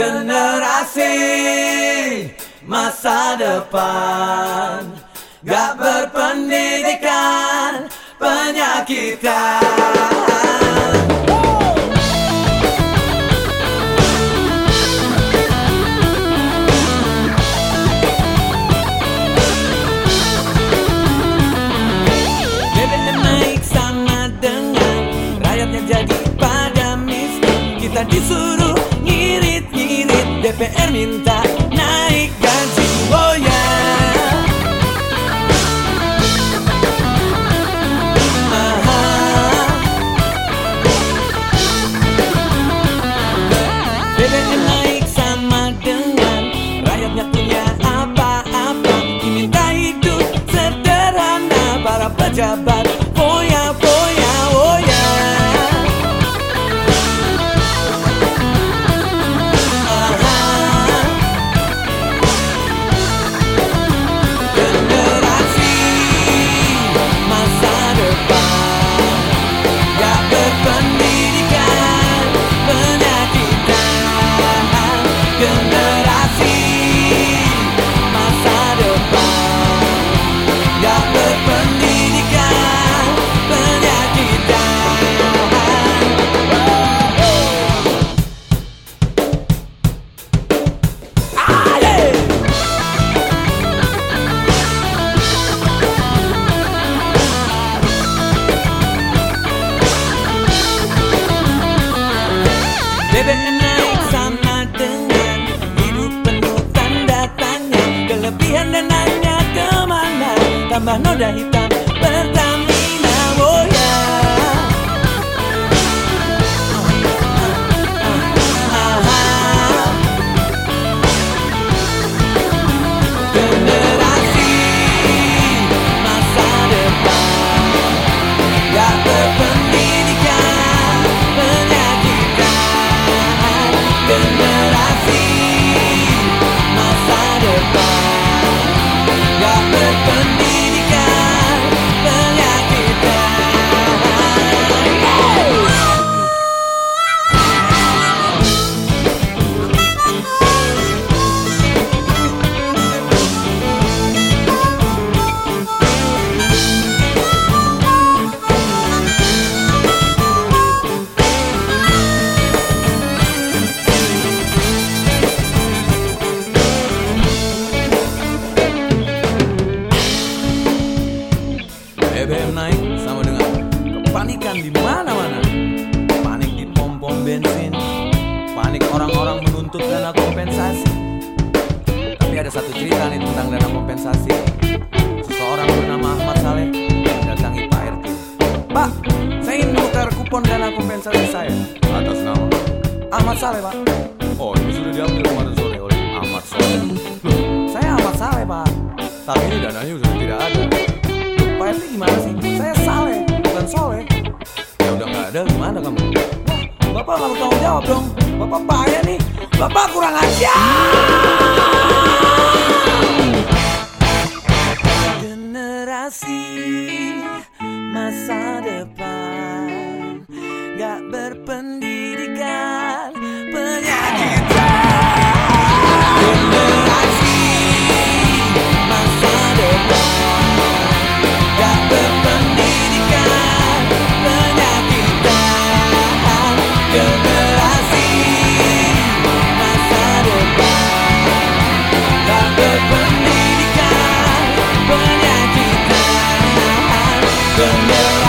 Generasi masa depan. Gak berpendidikan penyakitan. Jadi pada miskin Kita disuruh ngirit-ngirit DPR minta naik gaji. Oh ya. Aha. BBM naik sama dengan rakyatnya punya apa-apa. Diminta hidup sederhana para pejabat BBM naik sama dengan hidup penuh tanda tanya Kelebihan dan hanya ke mana? Tambah noda hitam BBM naik sama dengan kepanikan di mana-mana. Panik di pom-pom bensin, panik orang-orang menuntut dana kompensasi. Tapi ada satu cerita nih tentang dana kompensasi. Seseorang bernama Ahmad Saleh mendatangi Pak RT. Pak, saya ingin menukar kupon dana kompensasi saya. atas nama Ahmad Saleh, Pak. oh ini sudah diambil kemarin sore oleh Ahmad Soleh Loh, saya Ahmad Saleh, Pak. tapi ini dananya sudah tidak ada Pak RT gimana sih? Saya Saleh, bukan Soleh. ya udah nggak ada gimana kamu Wah, Bapak nggak bertanggung jawab dong. Bapak bahaya nih. Bapak kurang ajar. Generasi berpendidikan penyakitan. Generasi